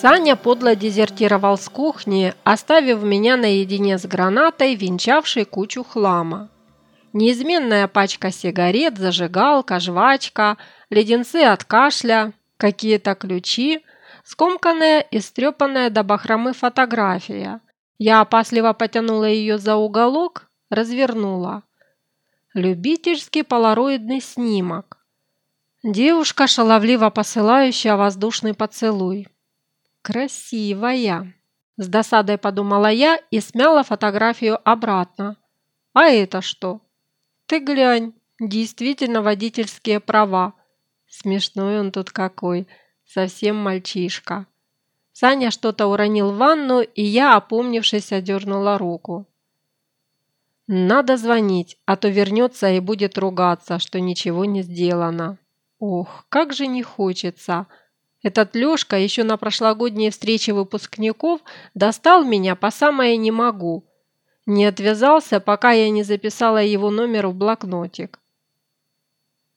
Саня подло дезертировал с кухни, оставив меня наедине с гранатой, венчавшей кучу хлама. Неизменная пачка сигарет, зажигалка, жвачка, леденцы от кашля, какие-то ключи, скомканная и стрепанная до бахромы фотография. Я опасливо потянула ее за уголок, развернула. Любительский полароидный снимок. Девушка, шаловливо посылающая воздушный поцелуй. «Красивая!» С досадой подумала я и смяла фотографию обратно. «А это что?» «Ты глянь, действительно водительские права. Смешной он тут какой, совсем мальчишка». Саня что-то уронил в ванну, и я, опомнившись, одернула руку. «Надо звонить, а то вернется и будет ругаться, что ничего не сделано. Ох, как же не хочется!» Этот Лёшка еще на прошлогодней встрече выпускников достал меня по самое не могу. Не отвязался, пока я не записала его номер в блокнотик.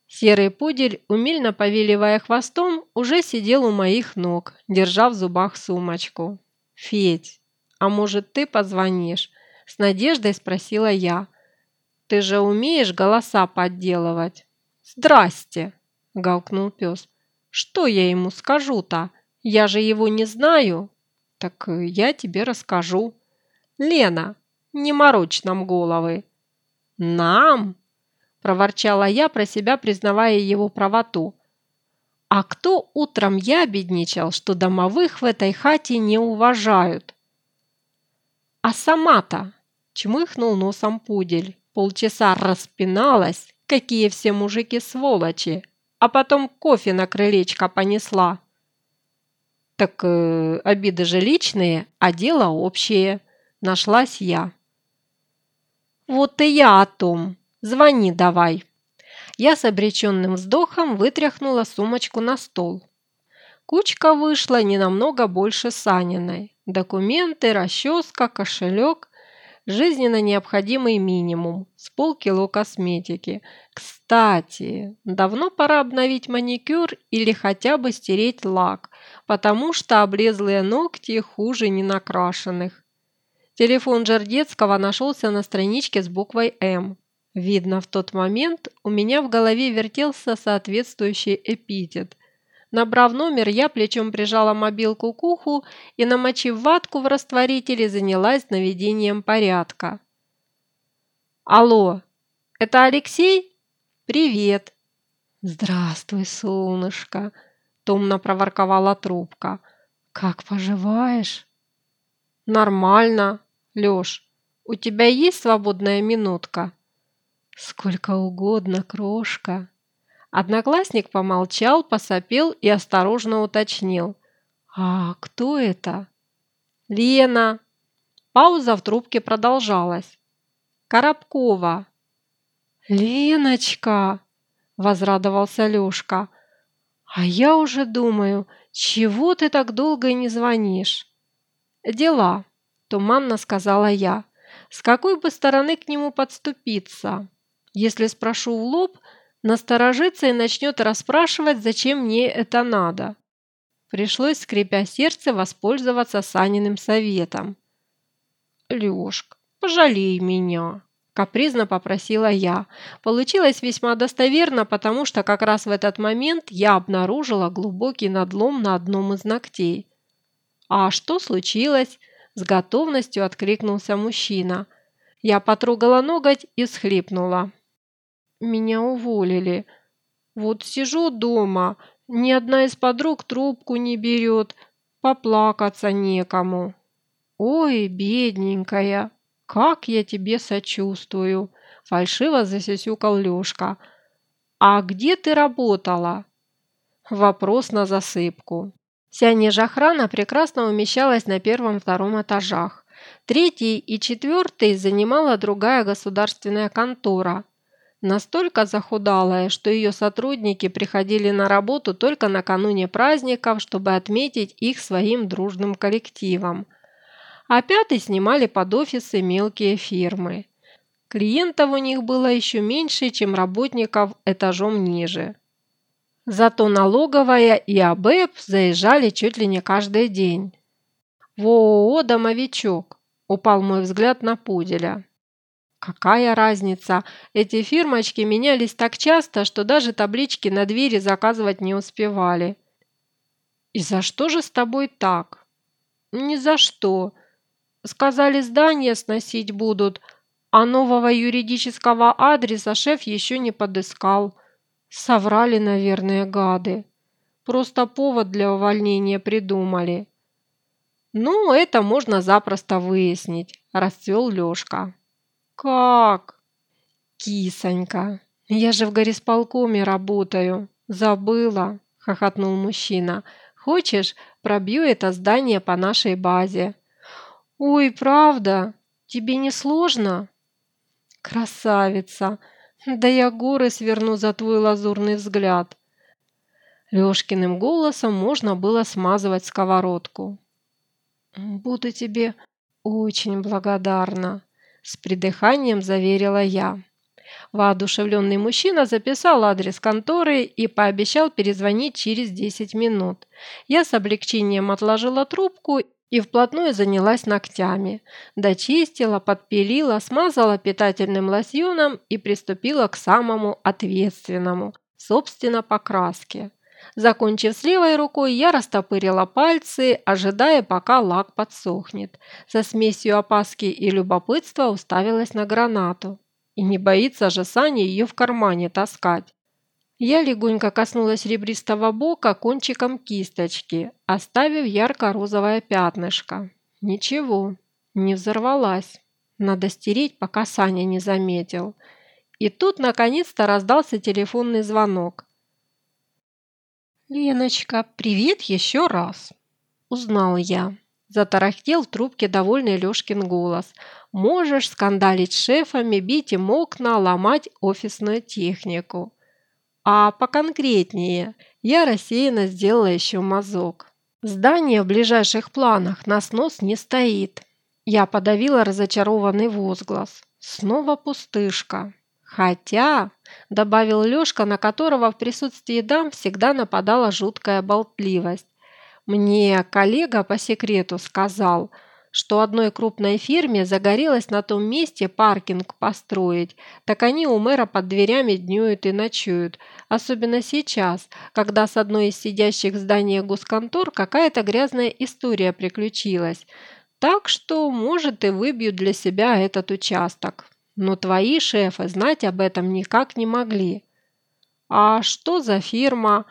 Серый пудель, умильно повиливая хвостом, уже сидел у моих ног, держа в зубах сумочку. «Федь, а может, ты позвонишь?» – с надеждой спросила я. «Ты же умеешь голоса подделывать?» «Здрасте!» – гаукнул пес. Что я ему скажу-то? Я же его не знаю. Так э, я тебе расскажу. Лена, не морочь нам головы. Нам? Проворчала я про себя, признавая его правоту. А кто утром ябедничал, что домовых в этой хате не уважают? А сама-то, чмыхнул носом пудель, полчаса распиналась, какие все мужики сволочи, а потом кофе на крылечко понесла. Так э, обиды же личные, а дело общее. Нашлась я. Вот и я о том. Звони давай. Я с обреченным вздохом вытряхнула сумочку на стол. Кучка вышла не намного больше Саниной. Документы, расческа, кошелек жизненно необходимый минимум с полкило косметики. Кстати, давно пора обновить маникюр или хотя бы стереть лак, потому что облезлые ногти хуже ненакрашенных. Телефон Жердецкого нашелся на страничке с буквой «М». Видно, в тот момент у меня в голове вертелся соответствующий эпитет. Набрав номер, я плечом прижала мобилку к уху и, намочив ватку в растворителе, занялась наведением порядка. «Алло, это Алексей? Привет!» «Здравствуй, солнышко!» – томно проворковала трубка. «Как поживаешь?» «Нормально. Лёш, у тебя есть свободная минутка?» «Сколько угодно, крошка!» Одноклассник помолчал, посопел и осторожно уточнил. «А кто это?» «Лена». Пауза в трубке продолжалась. «Коробкова». «Леночка!» – возрадовался Лёшка. «А я уже думаю, чего ты так долго не звонишь?» «Дела», – туманно сказала я. «С какой бы стороны к нему подступиться? Если спрошу в лоб – насторожится и начнет расспрашивать, зачем мне это надо. Пришлось, скрипя сердце, воспользоваться Саниным советом. «Лёшка, пожалей меня», – капризно попросила я. Получилось весьма достоверно, потому что как раз в этот момент я обнаружила глубокий надлом на одном из ногтей. «А что случилось?» – с готовностью откликнулся мужчина. Я потрогала ноготь и схлипнула меня уволили. Вот сижу дома, ни одна из подруг трубку не берет, поплакаться некому. Ой, бедненькая, как я тебе сочувствую, фальшиво засюсюкал Лёшка. А где ты работала? Вопрос на засыпку. Вся нежохрана прекрасно умещалась на первом-втором этажах. Третий и четвертый занимала другая государственная контора – Настолько захудалая, что ее сотрудники приходили на работу только накануне праздников, чтобы отметить их своим дружным коллективом. А пятый снимали под офисы мелкие фирмы. Клиентов у них было еще меньше, чем работников этажом ниже. Зато налоговая и АБЭП заезжали чуть ли не каждый день. В ООО «Домовичок» упал мой взгляд на пуделя. Какая разница? Эти фирмочки менялись так часто, что даже таблички на двери заказывать не успевали. И за что же с тобой так? Ни за что. Сказали, здание сносить будут, а нового юридического адреса шеф еще не подыскал. Соврали, наверное, гады. Просто повод для увольнения придумали. Ну, это можно запросто выяснить, расцвел Лешка. «Как?» «Кисонька, я же в горисполкоме работаю. Забыла», – хохотнул мужчина. «Хочешь, пробью это здание по нашей базе?» «Ой, правда? Тебе не сложно?» «Красавица! Да я горы сверну за твой лазурный взгляд!» Лёшкиным голосом можно было смазывать сковородку. «Буду тебе очень благодарна», с придыханием заверила я. Воодушевленный мужчина записал адрес конторы и пообещал перезвонить через 10 минут. Я с облегчением отложила трубку и вплотную занялась ногтями. Дочистила, подпилила, смазала питательным лосьоном и приступила к самому ответственному – собственно, покраске. Закончив с левой рукой, я растопырила пальцы, ожидая, пока лак подсохнет. Со смесью опаски и любопытства уставилась на гранату. И не боится же Саня ее в кармане таскать. Я легонько коснулась ребристого бока кончиком кисточки, оставив ярко-розовое пятнышко. Ничего, не взорвалась. Надо стереть, пока Саня не заметил. И тут наконец-то раздался телефонный звонок. «Леночка, привет еще раз!» Узнал я. Затарахтел в трубке довольный Лёшкин голос. «Можешь скандалить с шефами, бить им окна, ломать офисную технику». А поконкретнее, я рассеянно сделала еще мазок. Здание в ближайших планах на снос не стоит. Я подавила разочарованный возглас. Снова пустышка. Хотя, добавил Лёшка, на которого в присутствии дам всегда нападала жуткая болтливость. Мне коллега по секрету сказал, что одной крупной фирме загорелось на том месте паркинг построить, так они у мэра под дверями днюют и ночуют, особенно сейчас, когда с одной из сидящих в здании госконтор какая-то грязная история приключилась. Так что, может, и выбьют для себя этот участок. Но твои шефы знать об этом никак не могли. А что за фирма?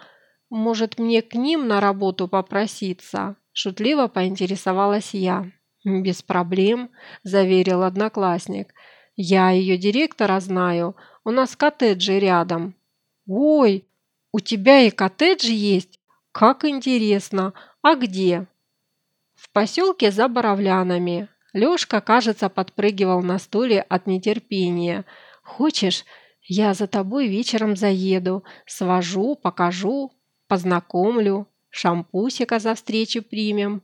Может, мне к ним на работу попроситься? Шутливо поинтересовалась я. «Без проблем», – заверил одноклассник. «Я ее директора знаю. У нас коттеджи рядом». «Ой, у тебя и коттедж есть? Как интересно. А где?» «В поселке за Боровлянами. Лёшка, кажется, подпрыгивал на стуле от нетерпения. «Хочешь, я за тобой вечером заеду, свожу, покажу, познакомлю, шампусика за встречу примем».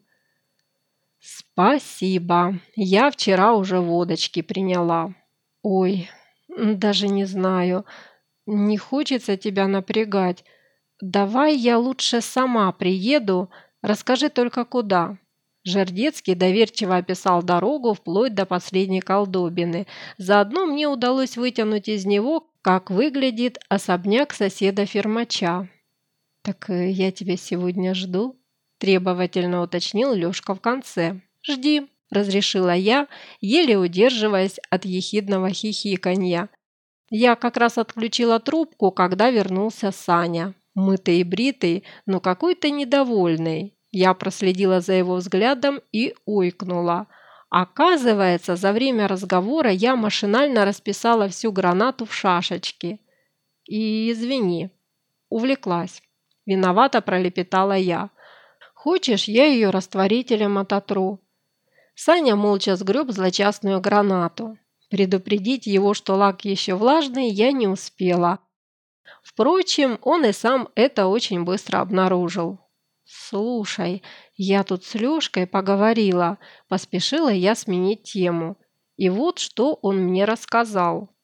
«Спасибо. Я вчера уже водочки приняла. Ой, даже не знаю. Не хочется тебя напрягать. Давай я лучше сама приеду. Расскажи только куда». Жердецкий доверчиво описал дорогу вплоть до последней колдобины. Заодно мне удалось вытянуть из него, как выглядит особняк соседа-фермача. «Так э, я тебя сегодня жду?» – требовательно уточнил Лёшка в конце. «Жди», – разрешила я, еле удерживаясь от ехидного хихиканья. Я как раз отключила трубку, когда вернулся Саня. Мытый и бритый, но какой-то недовольный. Я проследила за его взглядом и ойкнула. Оказывается, за время разговора я машинально расписала всю гранату в шашечки. И извини, увлеклась. Виновато пролепетала я. Хочешь, я ее растворителем ототру? Саня молча сгреб злочастную гранату. Предупредить его, что лак еще влажный, я не успела. Впрочем, он и сам это очень быстро обнаружил. «Слушай, я тут с Лёшкой поговорила», – поспешила я сменить тему. И вот что он мне рассказал.